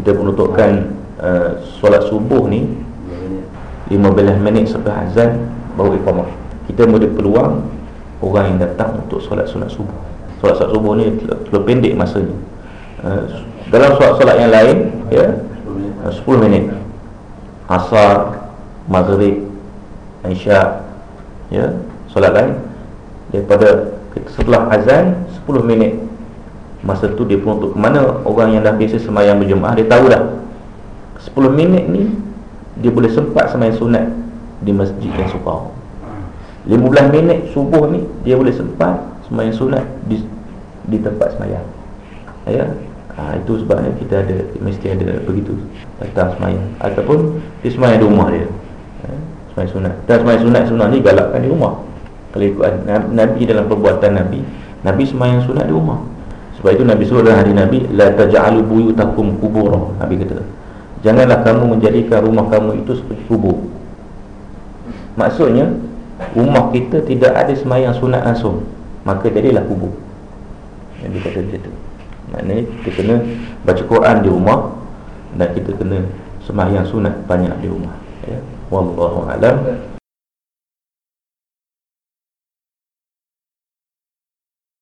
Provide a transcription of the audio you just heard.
kita peruntukkan uh, solat subuh ni 15 minit sebelum azan baru iqamah. Kita boleh peluang orang yang datang untuk solat sunat subuh. Solat sunat subuh ni terlalu pendek masanya. Uh, dalam solat-solat yang lain ya uh, 10 minit. Asar maghrib isyak ya solat lain. Daripada setelah azan 10 minit masa tu dia pun untuk mana? Orang yang dah biasa semayang berjemaah dia tahu dah 10 minit ni dia boleh sempat semayang sunat di masjid yang supau 15 minit subuh ni dia boleh sempat semayang sunat di, di tempat semayang ya? Ha, itu sebabnya kita ada mesti ada begitu datang semayang ataupun dia semayang di rumah dia. Ya, semayang sunat. Dan semayang sunat sebenarnya galakkan di rumah. Kalau ikut Nabi dalam perbuatan Nabi Nabi semayang sunat di rumah sebab itu Nabi suruh dalam hari Nabi La taja'alu buyutakum kubura. Nabi kata Janganlah kamu menjadikan rumah kamu itu seperti kubur. Maksudnya Rumah kita tidak ada semayang sunat langsung. Maka jadilah kubur. Nabi kata macam Maknanya kita kena baca Quran di rumah Dan kita kena semayang sunat banyak di rumah ya. Wallahu'alam